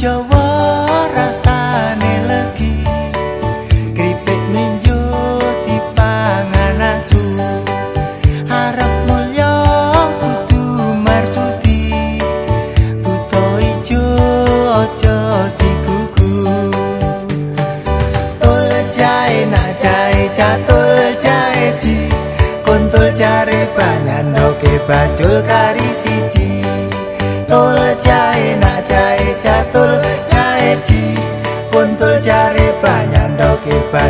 Jawa rasane legi Kripik ninjo dipangan asu. Harap mulya kudu marsudi Buto ijo aja digugu. Tul jae nak jae catul jae ji Kuntul jare banyan doke bajul kari siji. Tul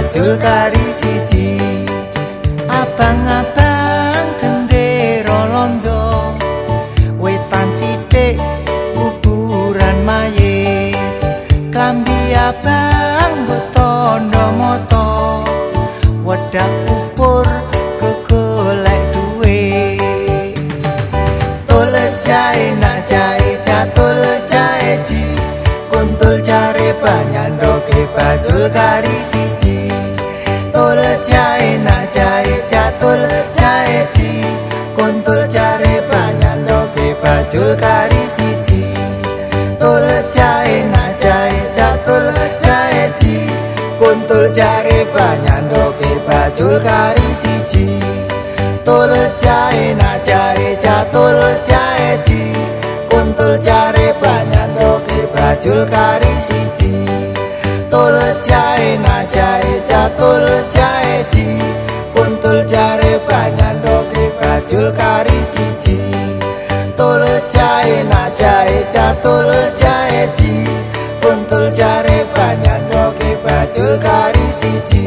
bajul kari siji Abang-abang gendero londo. Wetan sidik kuburan maye Klambi abang botondo moto. Wedak kupur kegolek duwe. Tul jae nak jae catul jae ji. Kuntul jare banyan doke bajul kari siji kontol jae ci kontol jare panyando ke pacul kari siji. Tul jae na jae tol jae ci kontol jare panyando ke pacul kari siji. Tul jae na jae tol jae ci kontol jare panyando ke pacul kari siji. Tul jae na jae tol jae jul kari siji Tul jahe nak cah catul jahe ji. Kuntul jare banyak doki bajul kari siji.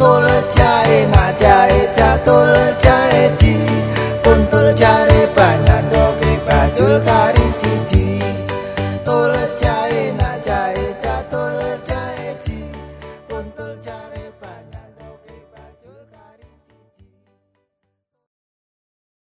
Tul jahe nak cah catul jahe ji. Kuntul jare banyak doki bajul kari